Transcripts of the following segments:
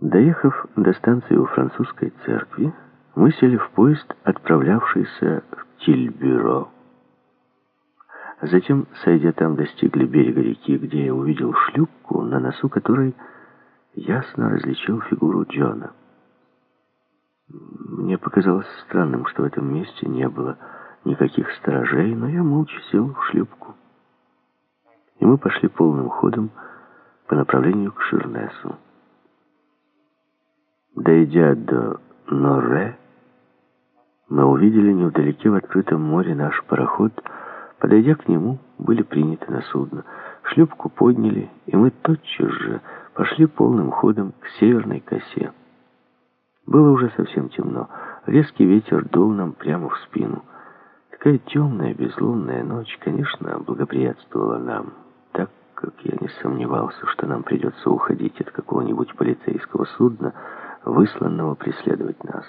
Доехав до станции у французской церкви, мы сели в поезд, отправлявшийся в Тильбюро. Затем, сойдя там, достигли берега реки, где я увидел шлюпку, на носу которой ясно различил фигуру Джона. Мне показалось странным, что в этом месте не было никаких сторожей, но я молча сел в шлюпку. И мы пошли полным ходом по направлению к Ширнесу. Дойдя до Норе, мы увидели невдалеке в открытом море наш пароход. Подойдя к нему, были приняты на судно. Шлюпку подняли, и мы тотчас же пошли полным ходом к северной косе. Было уже совсем темно. Резкий ветер дул нам прямо в спину. Такая темная, безлунная ночь, конечно, благоприятствовала нам, так как я не сомневался, что нам придется уходить от какого-нибудь полицейского судна, высланного преследовать нас.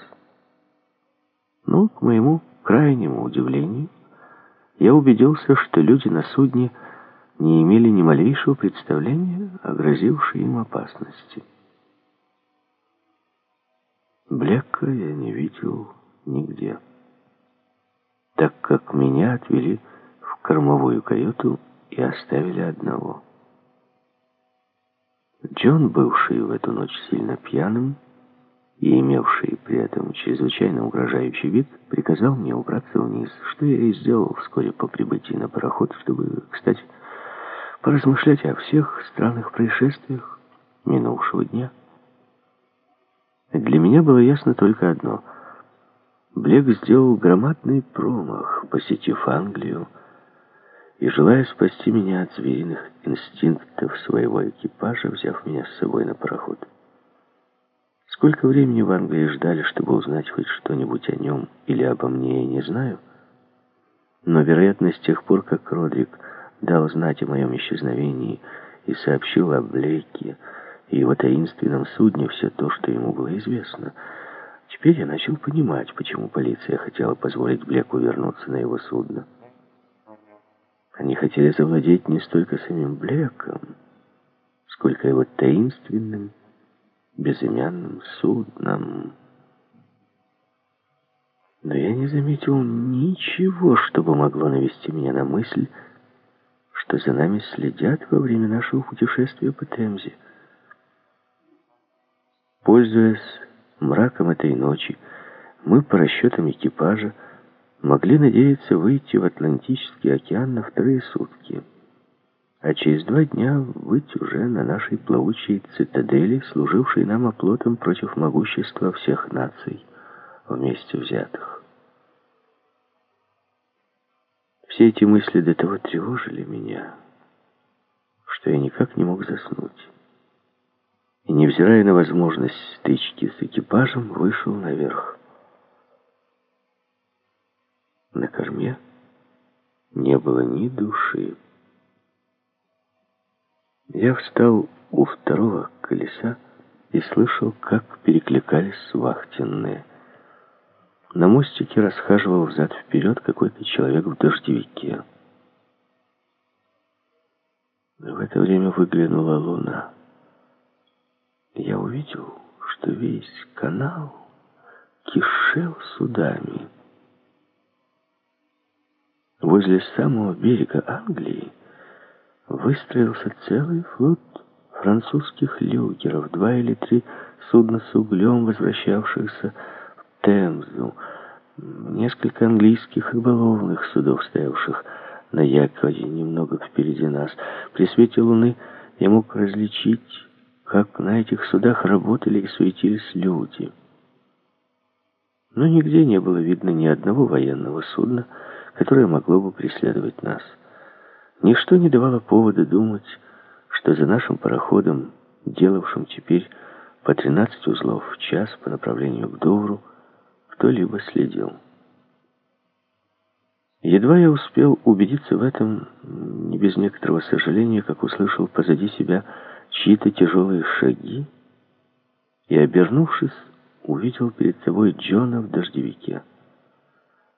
Но, к моему крайнему удивлению, я убедился, что люди на судне не имели ни малейшего представления о грозившей им опасности. Блека я не видел нигде, так как меня отвели в кормовую каюту и оставили одного. Джон, бывший в эту ночь сильно пьяным, и имевший при этом чрезвычайно угрожающий вид, приказал мне убраться вниз, что я и сделал вскоре по прибытии на пароход, чтобы, кстати, поразмышлять о всех странных происшествиях минувшего дня. Для меня было ясно только одно. Блек сделал громадный промах, посетив Англию, и, желая спасти меня от звериных инстинктов своего экипажа, взяв меня с собой на пароход. Сколько времени в Англии ждали, чтобы узнать хоть что-нибудь о нем или обо мне, я не знаю. Но, вероятно, с тех пор, как Родрик дал знать о моем исчезновении и сообщил о Блейке и его таинственном судне все то, что ему было известно, теперь я начал понимать, почему полиция хотела позволить Блеку вернуться на его судно. Они хотели завладеть не столько самим Блеком, сколько его таинственным безымянным судном. Но я не заметил ничего, чтобы могло навести меня на мысль, что за нами следят во время нашего путешествия по Темзе. Пользуясь мраком этой ночи, мы по расчетам экипажа могли надеяться выйти в Атлантический океан на вторые сутки а через два дня быть уже на нашей плавучей цитадели, служившей нам оплотом против могущества всех наций, вместе взятых. Все эти мысли до того тревожили меня, что я никак не мог заснуть. И, невзирая на возможность стычки с экипажем, вышел наверх. На корме не было ни души. Я встал у второго колеса и слышал, как перекликались вахтенные. На мостике расхаживал взад-вперед какой-то человек в дождевике. В это время выглянула луна. Я увидел, что весь канал кишел судами. Возле самого берега Англии выстроился целый флот французских люгеров, два или три судна с углем, возвращавшихся в Темзу, несколько английских рыболовных судов, стоявших на якоре немного впереди нас. При свете луны я мог различить, как на этих судах работали и суетились люди. Но нигде не было видно ни одного военного судна, которое могло бы преследовать нас. Ничто не давало повода думать, что за нашим пароходом, делавшим теперь по 13 узлов в час по направлению к Довру, кто-либо следил. Едва я успел убедиться в этом, не без некоторого сожаления, как услышал позади себя чьи-то тяжелые шаги, и, обернувшись, увидел перед собой Джона в дождевике.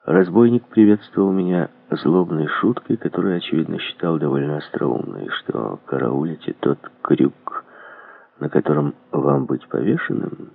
Разбойник приветствовал меня злобной шуткой, которую, очевидно, считал довольно остроумной, что караулить и тот крюк на котором вам быть повешенным,